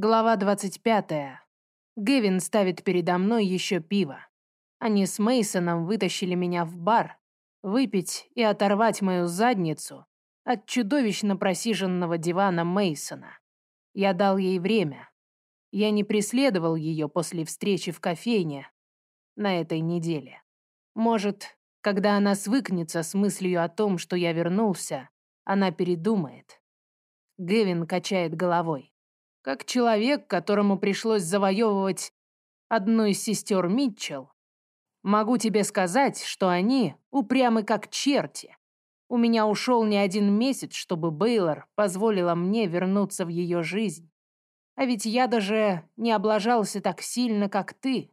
Глава 25. Гевин ставит передо мной еще пиво. Они с Мейсоном вытащили меня в бар, выпить и оторвать мою задницу от чудовищно просиженного дивана Мейсона. Я дал ей время. Я не преследовал ее после встречи в кофейне на этой неделе. Может, когда она свыкнется с мыслью о том, что я вернулся, она передумает. Гевин качает головой. Как человек, которому пришлось завоевывать одну из сестер Митчелл, могу тебе сказать, что они упрямы как черти. У меня ушел не один месяц, чтобы Бейлор позволила мне вернуться в ее жизнь. А ведь я даже не облажался так сильно, как ты.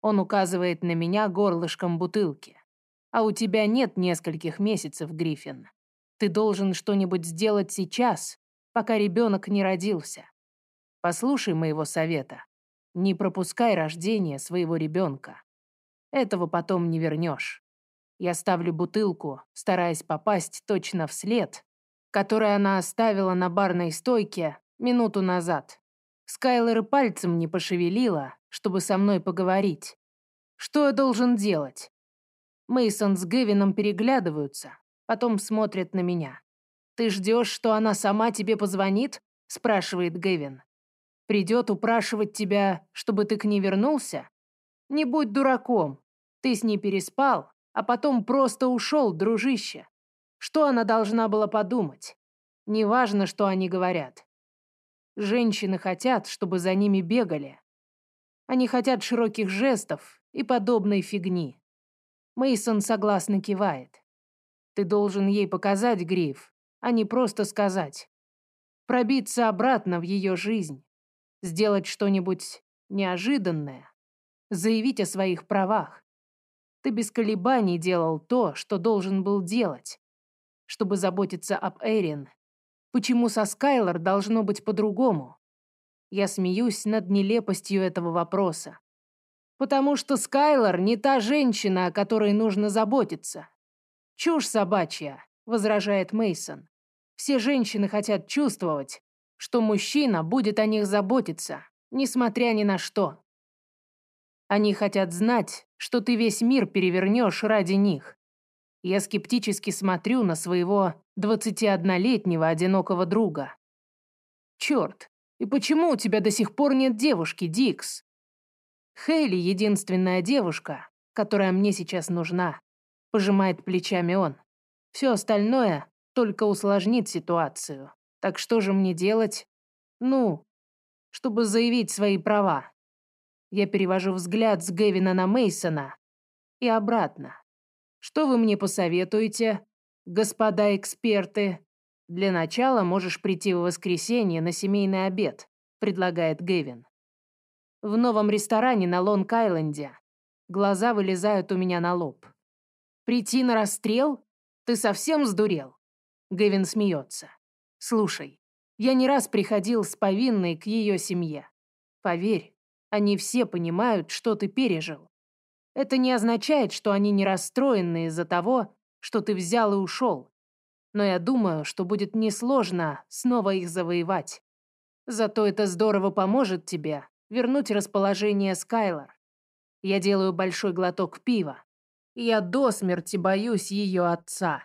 Он указывает на меня горлышком бутылки. А у тебя нет нескольких месяцев, Гриффин. Ты должен что-нибудь сделать сейчас, пока ребенок не родился. Послушай моего совета. Не пропускай рождение своего ребенка. Этого потом не вернешь. Я ставлю бутылку, стараясь попасть точно в след, который она оставила на барной стойке минуту назад. Скайлер пальцем не пошевелила, чтобы со мной поговорить. Что я должен делать? Мейсон с Гевином переглядываются, потом смотрят на меня. «Ты ждешь, что она сама тебе позвонит?» – спрашивает Гевин. Придет упрашивать тебя, чтобы ты к ней вернулся? Не будь дураком. Ты с ней переспал, а потом просто ушел, дружище. Что она должна была подумать? Неважно, что они говорят. Женщины хотят, чтобы за ними бегали. Они хотят широких жестов и подобной фигни. Мейсон согласно кивает. Ты должен ей показать гриф, а не просто сказать. Пробиться обратно в ее жизнь сделать что-нибудь неожиданное, заявить о своих правах. Ты без колебаний делал то, что должен был делать, чтобы заботиться об Эрин. Почему со Скайлор должно быть по-другому? Я смеюсь над нелепостью этого вопроса. Потому что Скайлор не та женщина, о которой нужно заботиться. Чушь собачья, возражает Мейсон. Все женщины хотят чувствовать, что мужчина будет о них заботиться, несмотря ни на что. Они хотят знать, что ты весь мир перевернешь ради них. Я скептически смотрю на своего 21-летнего одинокого друга. Черт, и почему у тебя до сих пор нет девушки, Дикс? Хейли — единственная девушка, которая мне сейчас нужна. Пожимает плечами он. Все остальное только усложнит ситуацию. Так что же мне делать? Ну, чтобы заявить свои права. Я перевожу взгляд с Гевина на Мейсона и обратно. Что вы мне посоветуете, господа эксперты? Для начала можешь прийти в воскресенье на семейный обед, предлагает Гевин. В новом ресторане на Лонг-Айленде. Глаза вылезают у меня на лоб. Прийти на расстрел? Ты совсем сдурел? Гевин смеется. Слушай, я не раз приходил с повинной к ее семье. Поверь, они все понимают, что ты пережил. Это не означает, что они не расстроены из-за того, что ты взял и ушел. Но я думаю, что будет несложно снова их завоевать. Зато это здорово поможет тебе вернуть расположение Скайлор. Я делаю большой глоток пива. Я до смерти боюсь ее отца.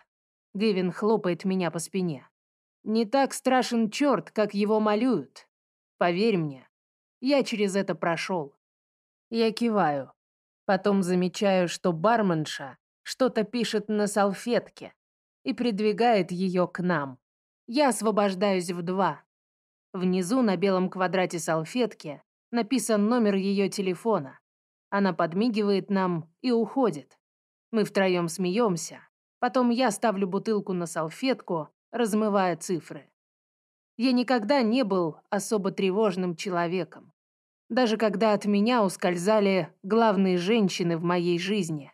Гевин хлопает меня по спине. Не так страшен черт, как его малюют. Поверь мне, я через это прошел. Я киваю. Потом замечаю, что барменша что-то пишет на салфетке и придвигает ее к нам. Я освобождаюсь в два. Внизу на белом квадрате салфетки написан номер ее телефона. Она подмигивает нам и уходит. Мы втроем смеемся. Потом я ставлю бутылку на салфетку, размывая цифры. Я никогда не был особо тревожным человеком. Даже когда от меня ускользали главные женщины в моей жизни.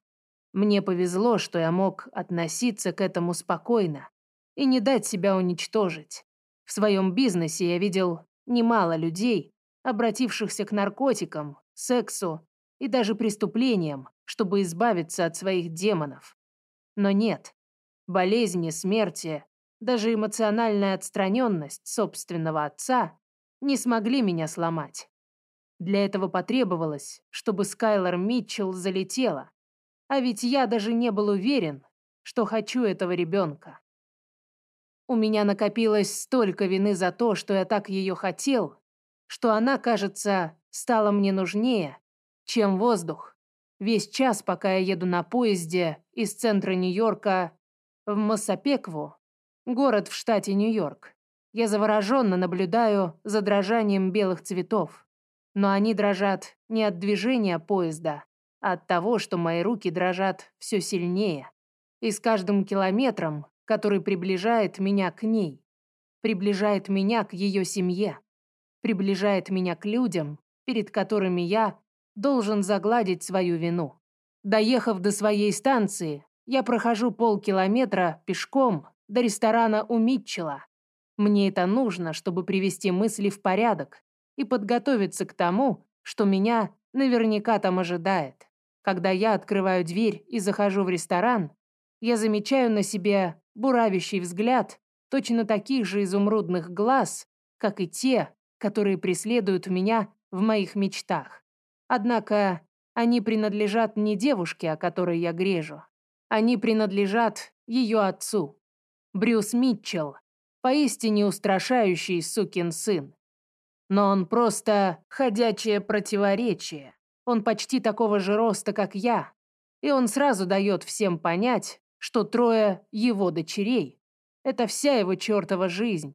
Мне повезло, что я мог относиться к этому спокойно и не дать себя уничтожить. В своем бизнесе я видел немало людей, обратившихся к наркотикам, сексу и даже преступлениям, чтобы избавиться от своих демонов. Но нет, болезни, смерти даже эмоциональная отстраненность собственного отца не смогли меня сломать. Для этого потребовалось, чтобы Скайлор Митчелл залетела. А ведь я даже не был уверен, что хочу этого ребенка. У меня накопилось столько вины за то, что я так ее хотел, что она, кажется, стала мне нужнее, чем воздух. Весь час, пока я еду на поезде из центра Нью-Йорка в Массапекву, город в штате Нью-Йорк, я завороженно наблюдаю за дрожанием белых цветов. Но они дрожат не от движения поезда, а от того, что мои руки дрожат все сильнее. И с каждым километром, который приближает меня к ней, приближает меня к ее семье, приближает меня к людям, перед которыми я должен загладить свою вину. Доехав до своей станции, я прохожу полкилометра пешком до ресторана у Митчелла. Мне это нужно, чтобы привести мысли в порядок и подготовиться к тому, что меня наверняка там ожидает. Когда я открываю дверь и захожу в ресторан, я замечаю на себе буравящий взгляд точно таких же изумрудных глаз, как и те, которые преследуют меня в моих мечтах. Однако они принадлежат не девушке, о которой я грежу. Они принадлежат ее отцу. Брюс Митчелл, поистине устрашающий сукин сын. Но он просто ходячее противоречие. Он почти такого же роста, как я. И он сразу дает всем понять, что трое его дочерей – это вся его чертова жизнь.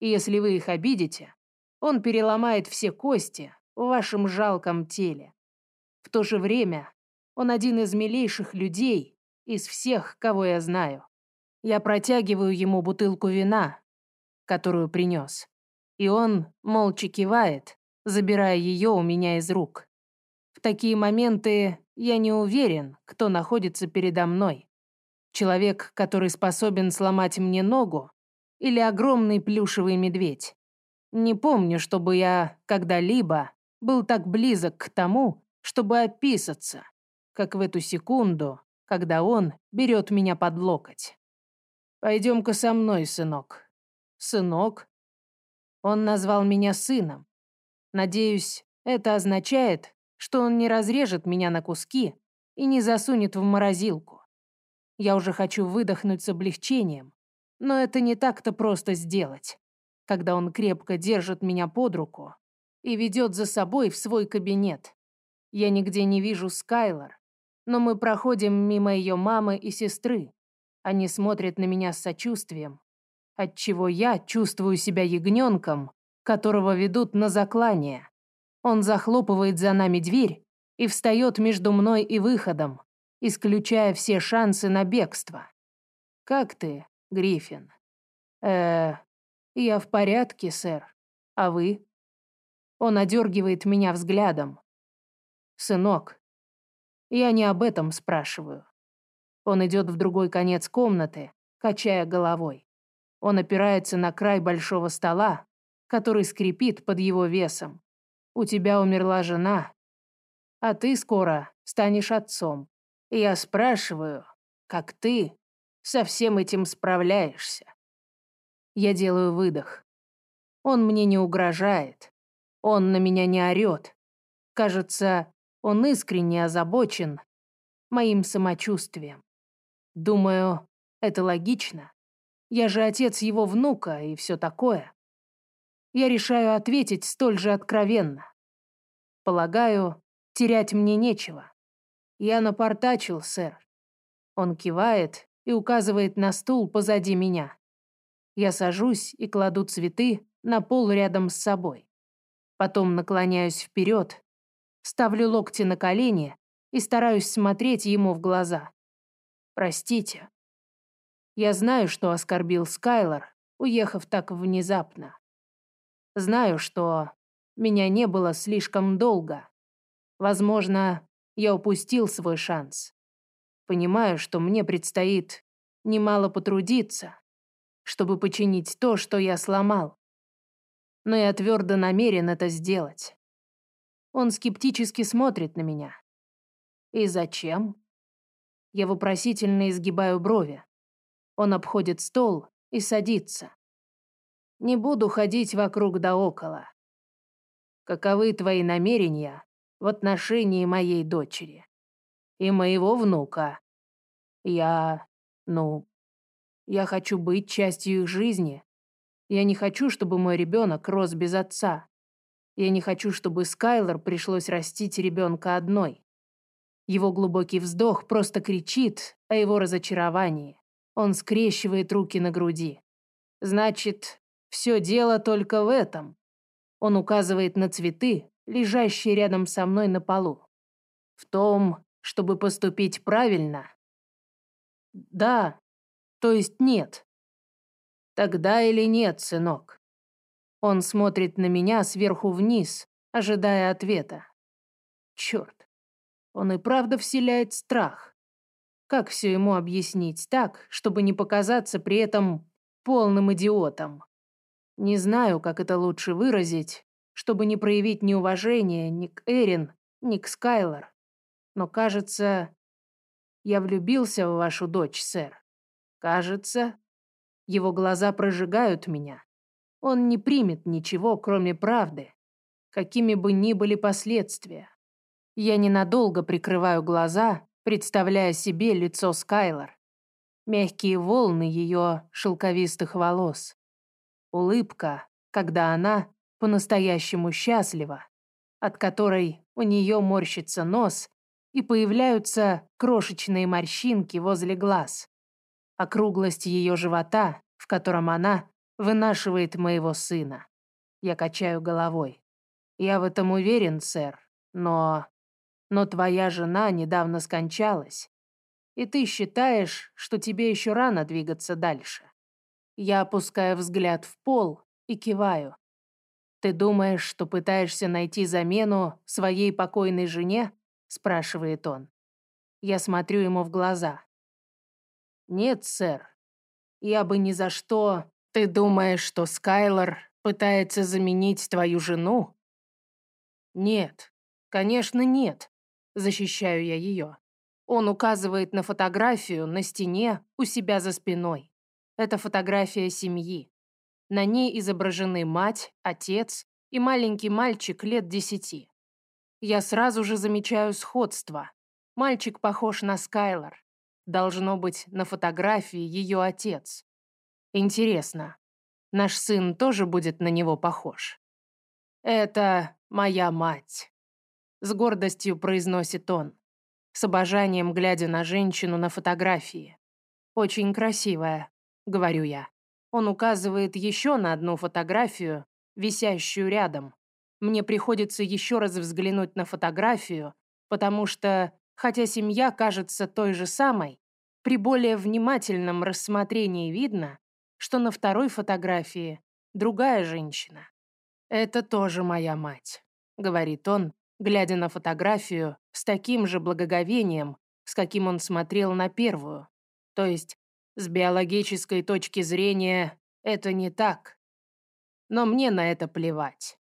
И если вы их обидите, он переломает все кости в вашем жалком теле. В то же время он один из милейших людей из всех, кого я знаю. Я протягиваю ему бутылку вина, которую принес. И он молча кивает, забирая ее у меня из рук. В такие моменты я не уверен, кто находится передо мной. Человек, который способен сломать мне ногу, или огромный плюшевый медведь. Не помню, чтобы я когда-либо был так близок к тому, чтобы описаться, как в эту секунду, когда он берет меня под локоть. «Пойдем-ка со мной, сынок». «Сынок?» Он назвал меня сыном. Надеюсь, это означает, что он не разрежет меня на куски и не засунет в морозилку. Я уже хочу выдохнуть с облегчением, но это не так-то просто сделать, когда он крепко держит меня под руку и ведет за собой в свой кабинет. Я нигде не вижу Скайлор, но мы проходим мимо ее мамы и сестры. Они смотрят на меня с сочувствием, отчего я чувствую себя ягненком, которого ведут на заклание. Он захлопывает за нами дверь и встает между мной и выходом, исключая все шансы на бегство. «Как ты, Гриффин?» «Э, я в порядке, сэр. А вы?» Он одергивает меня взглядом. «Сынок, я не об этом спрашиваю». Он идет в другой конец комнаты, качая головой. Он опирается на край большого стола, который скрипит под его весом. У тебя умерла жена, а ты скоро станешь отцом. И я спрашиваю, как ты со всем этим справляешься? Я делаю выдох. Он мне не угрожает. Он на меня не орёт. Кажется, он искренне озабочен моим самочувствием. Думаю, это логично. Я же отец его внука и все такое. Я решаю ответить столь же откровенно. Полагаю, терять мне нечего. Я напортачил, сэр. Он кивает и указывает на стул позади меня. Я сажусь и кладу цветы на пол рядом с собой. Потом наклоняюсь вперед, ставлю локти на колени и стараюсь смотреть ему в глаза. Простите, я знаю, что оскорбил Скайлор, уехав так внезапно. Знаю, что меня не было слишком долго. Возможно, я упустил свой шанс. Понимаю, что мне предстоит немало потрудиться, чтобы починить то, что я сломал. Но я твердо намерен это сделать. Он скептически смотрит на меня. И зачем? Я вопросительно изгибаю брови. Он обходит стол и садится. Не буду ходить вокруг да около. каковы твои намерения в отношении моей дочери и моего внука. Я, ну, я хочу быть частью их жизни. Я не хочу, чтобы мой ребенок рос без отца. Я не хочу, чтобы Скайлор пришлось растить ребенка одной. Его глубокий вздох просто кричит о его разочаровании. Он скрещивает руки на груди. Значит, все дело только в этом. Он указывает на цветы, лежащие рядом со мной на полу. В том, чтобы поступить правильно? Да, то есть нет. Тогда или нет, сынок? Он смотрит на меня сверху вниз, ожидая ответа. Черт, он и правда вселяет страх. Как все ему объяснить так, чтобы не показаться при этом полным идиотом? Не знаю, как это лучше выразить, чтобы не проявить неуважение ни к Эрин, ни к Скайлор. Но, кажется, я влюбился в вашу дочь, сэр. Кажется, его глаза прожигают меня. Он не примет ничего, кроме правды, какими бы ни были последствия. Я ненадолго прикрываю глаза, представляя себе лицо Скайлор. Мягкие волны ее шелковистых волос. Улыбка, когда она по-настоящему счастлива, от которой у нее морщится нос и появляются крошечные морщинки возле глаз. Округлость ее живота, в котором она вынашивает моего сына. Я качаю головой. Я в этом уверен, сэр, но... Но твоя жена недавно скончалась, и ты считаешь, что тебе еще рано двигаться дальше. Я опускаю взгляд в пол и киваю. Ты думаешь, что пытаешься найти замену своей покойной жене? спрашивает он. Я смотрю ему в глаза. Нет, сэр. Я бы ни за что... Ты думаешь, что Скайлор пытается заменить твою жену? Нет, конечно, нет. Защищаю я ее. Он указывает на фотографию на стене у себя за спиной. Это фотография семьи. На ней изображены мать, отец и маленький мальчик лет десяти. Я сразу же замечаю сходство. Мальчик похож на Скайлор. Должно быть, на фотографии ее отец. Интересно, наш сын тоже будет на него похож? Это моя мать. С гордостью произносит он, с обожанием глядя на женщину на фотографии. Очень красивая, говорю я. Он указывает еще на одну фотографию, висящую рядом. Мне приходится еще раз взглянуть на фотографию, потому что, хотя семья кажется той же самой, при более внимательном рассмотрении видно, что на второй фотографии другая женщина. «Это тоже моя мать», — говорит он, глядя на фотографию с таким же благоговением, с каким он смотрел на первую. То есть с биологической точки зрения это не так. Но мне на это плевать.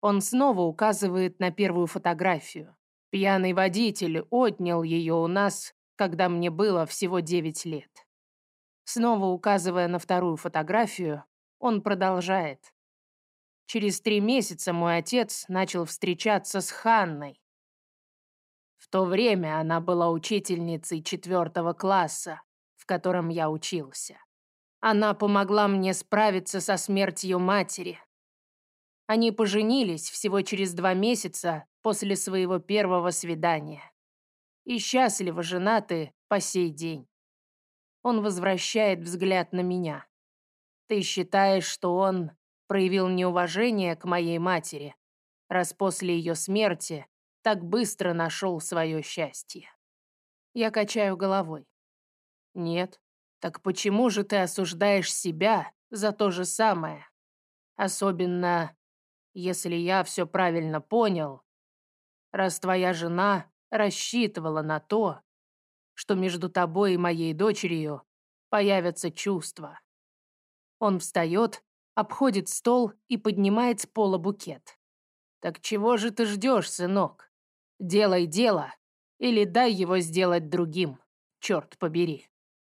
Он снова указывает на первую фотографию. Пьяный водитель отнял ее у нас, когда мне было всего 9 лет. Снова указывая на вторую фотографию, он продолжает. Через три месяца мой отец начал встречаться с Ханной. В то время она была учительницей четвертого класса, в котором я учился. Она помогла мне справиться со смертью матери. Они поженились всего через два месяца после своего первого свидания. И счастливо женаты по сей день. Он возвращает взгляд на меня. Ты считаешь, что он проявил неуважение к моей матери, раз после ее смерти так быстро нашел свое счастье? Я качаю головой. Нет. Так почему же ты осуждаешь себя за то же самое? Особенно, если я все правильно понял, раз твоя жена рассчитывала на то, что между тобой и моей дочерью появятся чувства. Он встает, обходит стол и поднимает с пола букет. «Так чего же ты ждешь, сынок? Делай дело или дай его сделать другим, черт побери».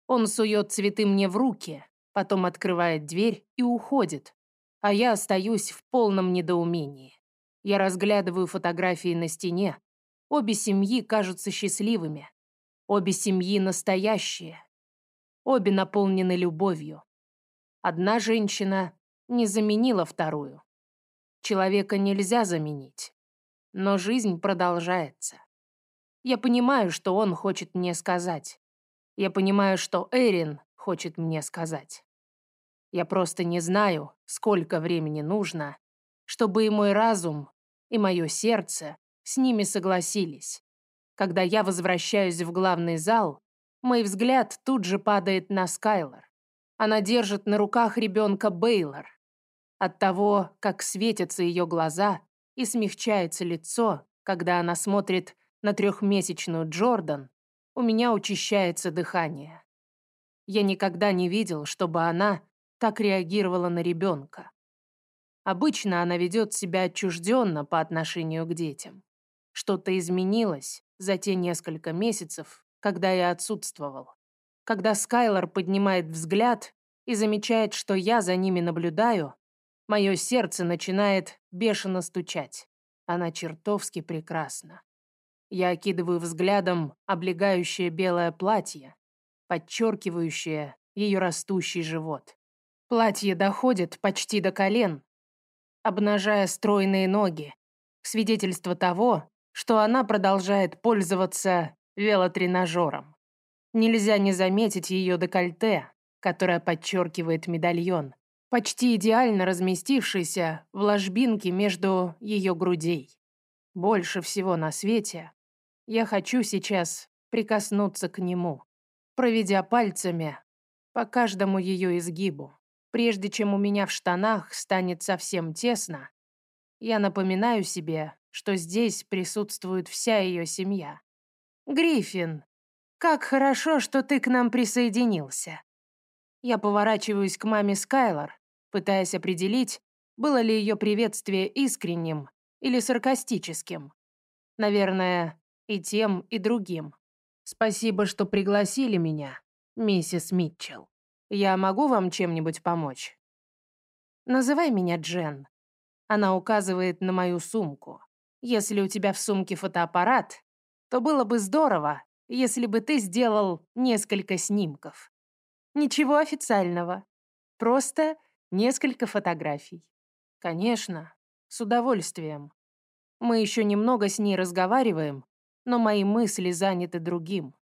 Он сует цветы мне в руки, потом открывает дверь и уходит, а я остаюсь в полном недоумении. Я разглядываю фотографии на стене. Обе семьи кажутся счастливыми. Обе семьи настоящие. Обе наполнены любовью. Одна женщина не заменила вторую. Человека нельзя заменить. Но жизнь продолжается. Я понимаю, что он хочет мне сказать. Я понимаю, что Эрин хочет мне сказать. Я просто не знаю, сколько времени нужно, чтобы и мой разум, и мое сердце с ними согласились. Когда я возвращаюсь в главный зал, мой взгляд тут же падает на Скайлор. Она держит на руках ребенка Бейлор. От того, как светятся ее глаза и смягчается лицо, когда она смотрит на трехмесячную Джордан, у меня учащается дыхание. Я никогда не видел, чтобы она так реагировала на ребенка. Обычно она ведет себя отчужденно по отношению к детям. Что-то изменилось за те несколько месяцев, когда я отсутствовал. Когда Скайлор поднимает взгляд и замечает, что я за ними наблюдаю, мое сердце начинает бешено стучать. Она чертовски прекрасна. Я окидываю взглядом облегающее белое платье, подчеркивающее ее растущий живот. Платье доходит почти до колен, обнажая стройные ноги, свидетельство того, что она продолжает пользоваться велотренажером. Нельзя не заметить ее декольте, которое подчеркивает медальон, почти идеально разместившийся в ложбинке между ее грудей. Больше всего на свете я хочу сейчас прикоснуться к нему, проведя пальцами по каждому ее изгибу. Прежде чем у меня в штанах станет совсем тесно, я напоминаю себе, что здесь присутствует вся ее семья. «Гриффин, как хорошо, что ты к нам присоединился». Я поворачиваюсь к маме Скайлор, пытаясь определить, было ли ее приветствие искренним или саркастическим. Наверное, и тем, и другим. Спасибо, что пригласили меня, миссис Митчелл. Я могу вам чем-нибудь помочь? Называй меня Джен. Она указывает на мою сумку. Если у тебя в сумке фотоаппарат, то было бы здорово, если бы ты сделал несколько снимков. Ничего официального. Просто несколько фотографий. Конечно, с удовольствием. Мы еще немного с ней разговариваем, но мои мысли заняты другим.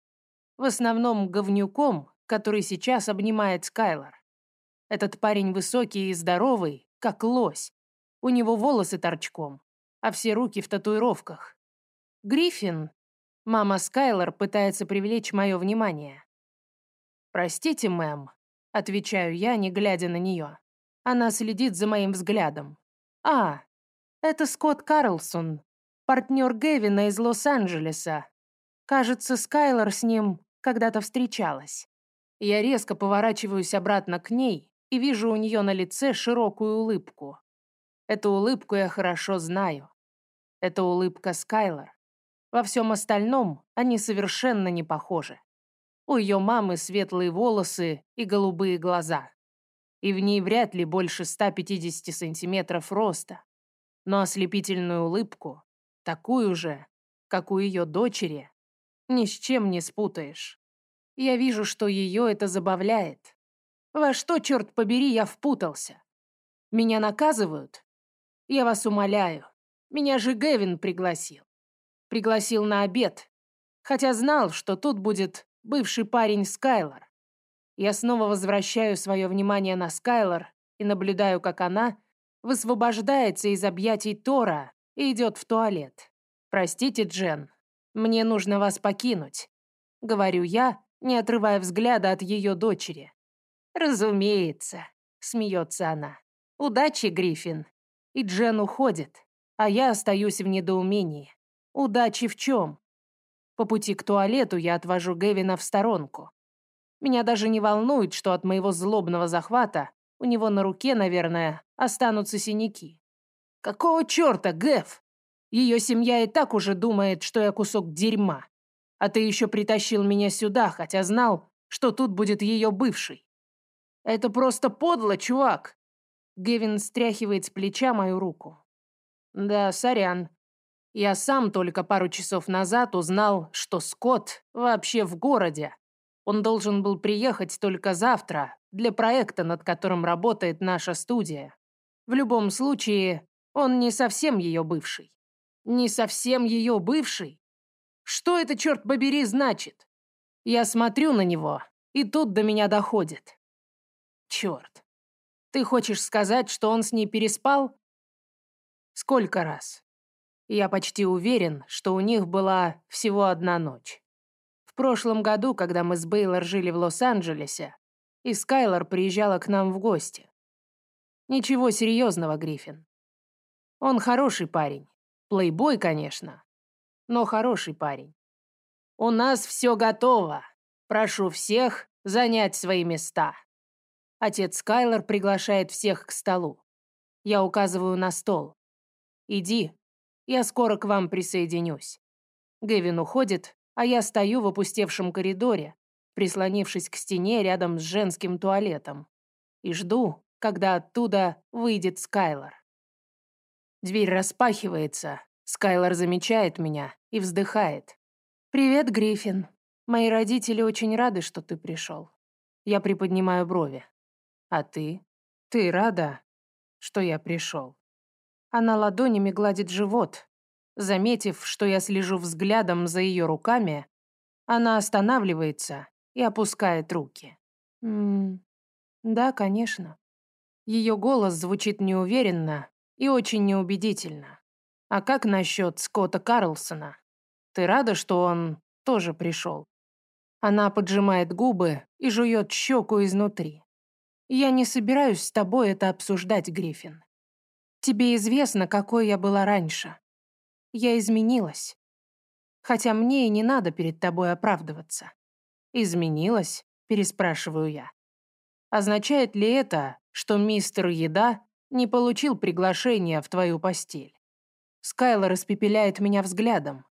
В основном говнюком, который сейчас обнимает Скайлор. Этот парень высокий и здоровый, как лось. У него волосы торчком, а все руки в татуировках. Гриффин. Мама Скайлор пытается привлечь мое внимание. «Простите, мэм», — отвечаю я, не глядя на нее. Она следит за моим взглядом. «А, это Скотт Карлсон, партнер Гевина из Лос-Анджелеса. Кажется, Скайлор с ним когда-то встречалась. Я резко поворачиваюсь обратно к ней и вижу у нее на лице широкую улыбку. Эту улыбку я хорошо знаю. Это улыбка Скайлор. Во всем остальном они совершенно не похожи. У ее мамы светлые волосы и голубые глаза. И в ней вряд ли больше 150 сантиметров роста. Но ослепительную улыбку такую же, как у ее дочери, ни с чем не спутаешь. Я вижу, что ее это забавляет. Во что, черт побери, я впутался? Меня наказывают? Я вас умоляю. Меня же Гевин пригласил. Пригласил на обед, хотя знал, что тут будет бывший парень Скайлор. Я снова возвращаю свое внимание на Скайлор и наблюдаю, как она высвобождается из объятий Тора и идет в туалет. «Простите, Джен, мне нужно вас покинуть», — говорю я, не отрывая взгляда от ее дочери. «Разумеется», — смеется она. «Удачи, Гриффин». И Джен уходит, а я остаюсь в недоумении. Удачи в чем? По пути к туалету я отвожу Гевина в сторонку. Меня даже не волнует, что от моего злобного захвата у него на руке, наверное, останутся синяки. Какого черта, Гэв? Ее семья и так уже думает, что я кусок дерьма. А ты еще притащил меня сюда, хотя знал, что тут будет ее бывший. Это просто подло, чувак. Гевин стряхивает с плеча мою руку. Да, сорян. Я сам только пару часов назад узнал, что Скотт вообще в городе. Он должен был приехать только завтра для проекта, над которым работает наша студия. В любом случае, он не совсем ее бывший. Не совсем ее бывший? Что это, черт побери, значит? Я смотрю на него, и тут до меня доходит. Черт. Ты хочешь сказать, что он с ней переспал? Сколько раз? Я почти уверен, что у них была всего одна ночь. Прошлом году, когда мы с Бейлор жили в Лос-Анджелесе, и Скайлор приезжала к нам в гости. Ничего серьезного, Гриффин. Он хороший парень. Плейбой, конечно, но хороший парень. У нас все готово. Прошу всех занять свои места. Отец Скайлор приглашает всех к столу. Я указываю на стол. Иди, я скоро к вам присоединюсь. Гэвин уходит, а я стою в опустевшем коридоре, прислонившись к стене рядом с женским туалетом, и жду, когда оттуда выйдет Скайлор. Дверь распахивается. Скайлор замечает меня и вздыхает. «Привет, Гриффин. Мои родители очень рады, что ты пришел». Я приподнимаю брови. «А ты? Ты рада, что я пришел?» Она ладонями гладит живот. Заметив, что я слежу взглядом за ее руками, она останавливается и опускает руки. «М да, конечно». Ее голос звучит неуверенно, и очень неубедительно. А как насчет Скотта Карлсона? Ты рада, что он тоже пришел? Она поджимает губы и жует щеку изнутри. Я не собираюсь с тобой это обсуждать, Гриффин. Тебе известно, какой я была раньше. Я изменилась. Хотя мне и не надо перед тобой оправдываться. Изменилась? Переспрашиваю я. Означает ли это, что мистер Еда не получил приглашения в твою постель. Скайлор испепеляет меня взглядом.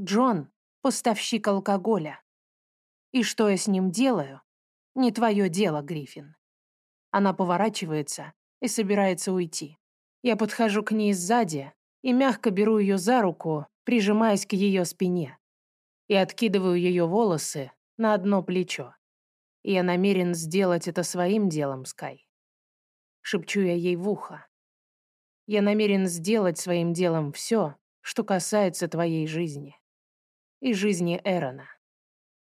Джон — поставщик алкоголя. И что я с ним делаю? Не твое дело, Гриффин. Она поворачивается и собирается уйти. Я подхожу к ней сзади и мягко беру ее за руку, прижимаясь к ее спине, и откидываю ее волосы на одно плечо. Я намерен сделать это своим делом, Скай шепчу я ей в ухо. Я намерен сделать своим делом все, что касается твоей жизни. И жизни Эрона.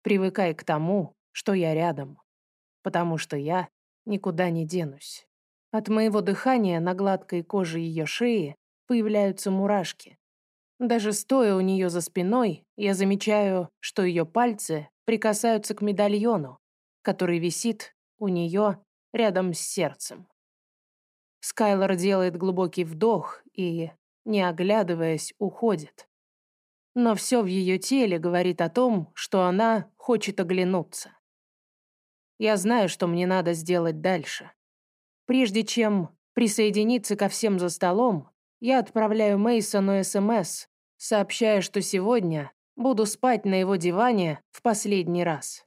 Привыкай к тому, что я рядом, потому что я никуда не денусь. От моего дыхания на гладкой коже ее шеи появляются мурашки. Даже стоя у нее за спиной, я замечаю, что ее пальцы прикасаются к медальону, который висит у нее рядом с сердцем. Скайлор делает глубокий вдох и, не оглядываясь, уходит. Но все в ее теле говорит о том, что она хочет оглянуться. Я знаю, что мне надо сделать дальше. Прежде чем присоединиться ко всем за столом, я отправляю Мейсону СМС, сообщая, что сегодня буду спать на его диване в последний раз.